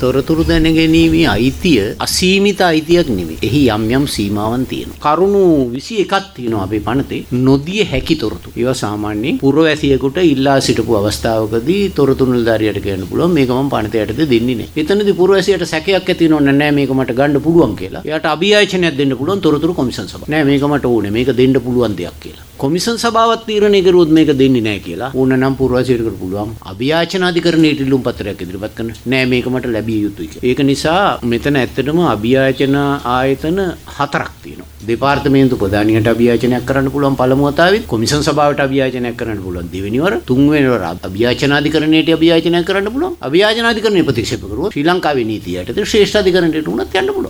තොරතුරු දැනගැනීමේ අයිතිය අසීමිත අයිතියක් නෙවෙයි. එහි යම් යම් සීමාවන් තියෙනවා. කරුණු 21ක් තියෙනවා අපේ පනතේ. නොදිය හැකි තොරතුරු. ඒවා සාමාන්‍යයෙන් පුරවැසියෙකුට ඉල්ලා සිටපු අවස්ථාවකදී තොරතුරු නිලධාරියට කියන්න පුළුවන් මේක මම පනතේ යටතේ දෙන්නේ නැහැ. එතනදී පුරවැසියට සැකයක් ඇති වෙනව නෑ මේක මට ගන්න පුළුවන් කියලා. එයාට අභියාචනයක් දෙන්න පුළුවන් තොරතුරු කොමිසන් සභාව. නෑ මේක මට ඕනේ. මේක දෙන්න පුළුවන් දෙයක් කියලා. කොමිසන් සභාවත් තීරණය කරුවොත් මේක දෙන්නේ නැහැ කියලා. ඕන නම් පුරවැසියෙකුට පුළුවන් අභියාචන අධිකරණයට ඉල්ලුම් පත්‍රයක් ඉදිරිපත් කරන්න නෑ මේක මට ලැබිය යුතුයි කියලා. ඒක නිසා මෙතන ඇත්තටම අභියාචන ආයතන හතරක් තියෙනවා. දෙපාර්තමේන්තු ප්‍රධානියට අභියාචනයක් කරන්න පුළුවන් පළමු වතාවෙත් කොමිසන් සභාවට අභියාචනයක් කරන්න පුළුවන් දෙවෙනි වර. තුන්වෙනි වර අභියාචන අධිකරණයට අභියාචනයක් කරන්න පුළුවන්. අභියාචන අධිකරණය ප්‍රතික්ෂේප කරුවොත් ශ්‍රී ලංකාවේ නීතිය යටතේ ශ්‍රේෂ්ඨ අධිකරණයට උනත් යන්න පුළුවන්.